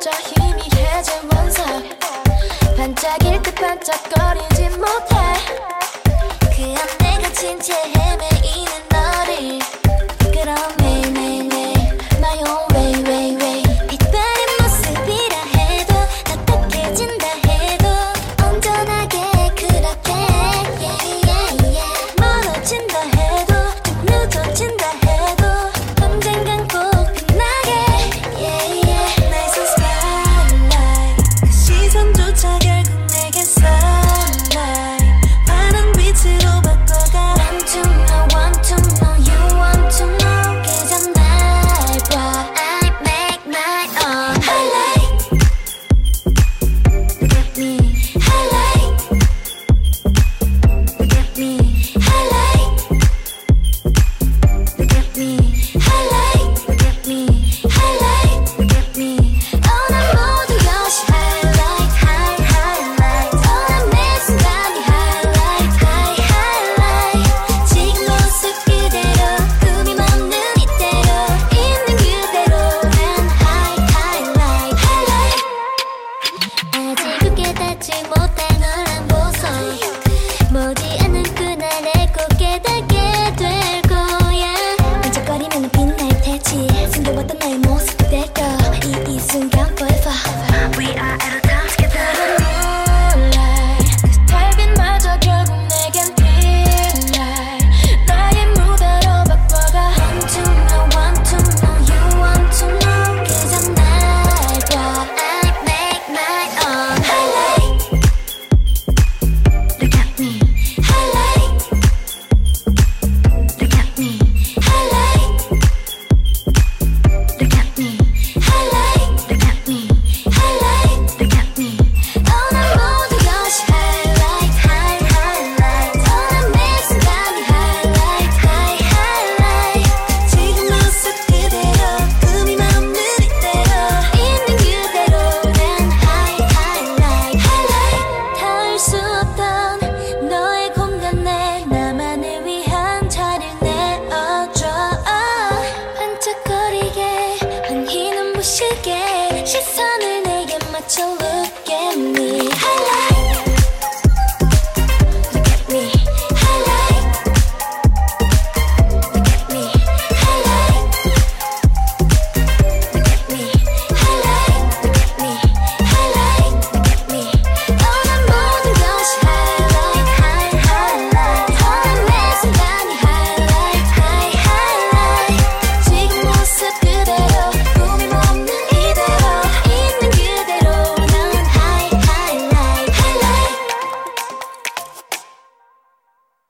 저 희미해진 원상 반짝일 듯 반짝거리지 못해. 그 안내가 진짜 헤매 should get